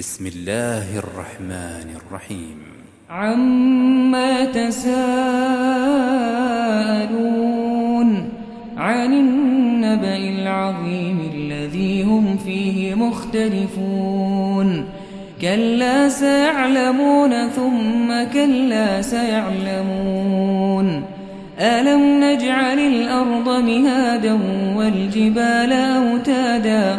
بسم الله الرحمن الرحيم. عما تساءلون عن النبأ العظيم الذي هم فيه مختلفون. كلا سيعلمون ثم كلا سيعلمون. ألم نجعل الأرض مهادا والجبال أوتادا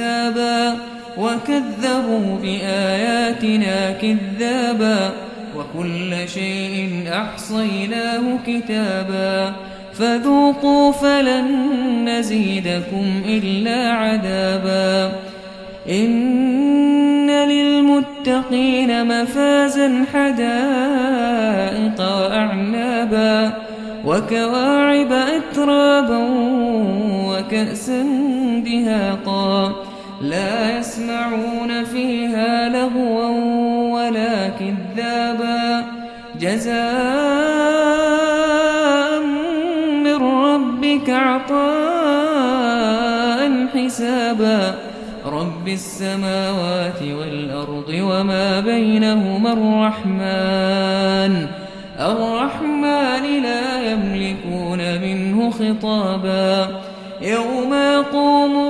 حسابا وكذبوا بآياتنا كذابا وكل شيء أحصيناه كتابا فذوقوا فلن نزيدكم إلا عذابا إن للمتقين مفازا حدائق وأعنابا وكواعب أترابا وكأسا دهاقا لا يسمعون فيها لغوا ولا كذابا. جزاء من ربك عطاء حسابا. رب السماوات والأرض وما بينهما الرحمن. الرحمن لا يملكون منه خطابا. يوم يقوم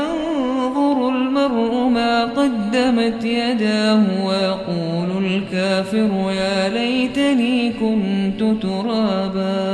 المرء ما قدمت يداه ويقول الكافر يا ليتني كنت ترابا.